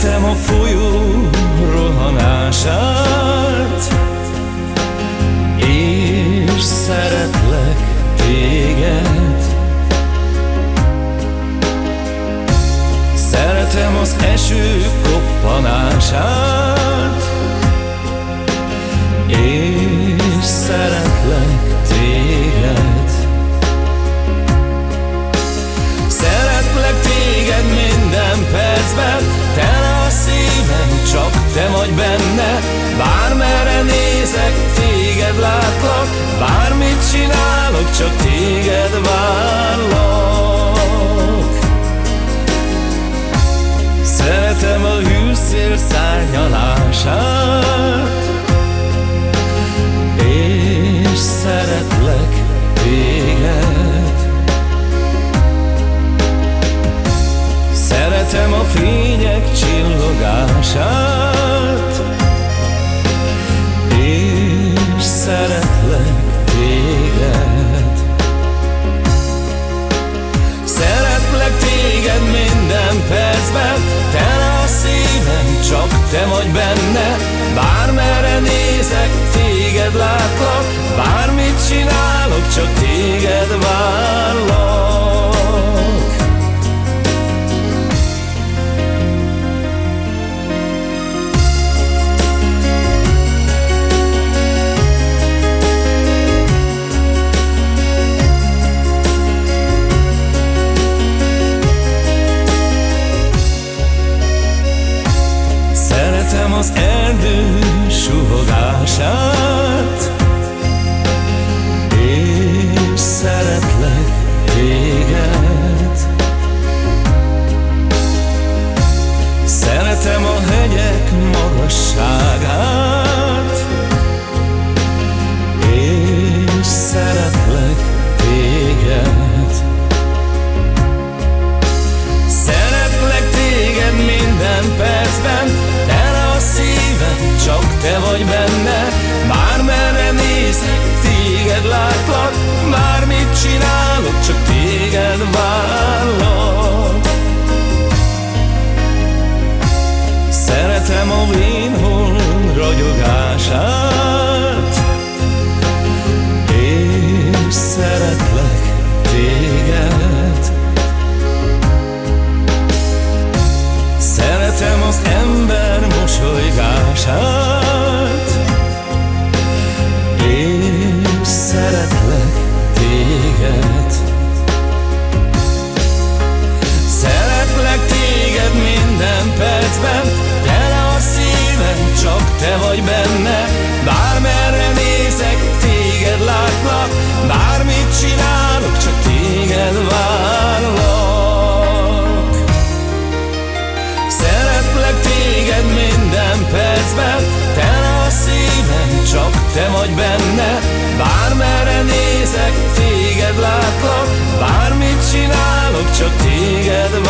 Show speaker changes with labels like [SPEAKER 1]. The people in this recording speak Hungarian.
[SPEAKER 1] Szeretem a folyó rohanását. És szeretlek téged. Szeretem az eső koppanását. És szeretlek Bármit csinálok, csak téged várlak. Szeretem a hűszél szárnyalását. téged látlak Bármit csinálok, csak téged várlak. Szeretem az erdő suhogását. Sasha. sem vagy benne Bármerre nézek, téged látlak Bármit csinálok, csak téged vár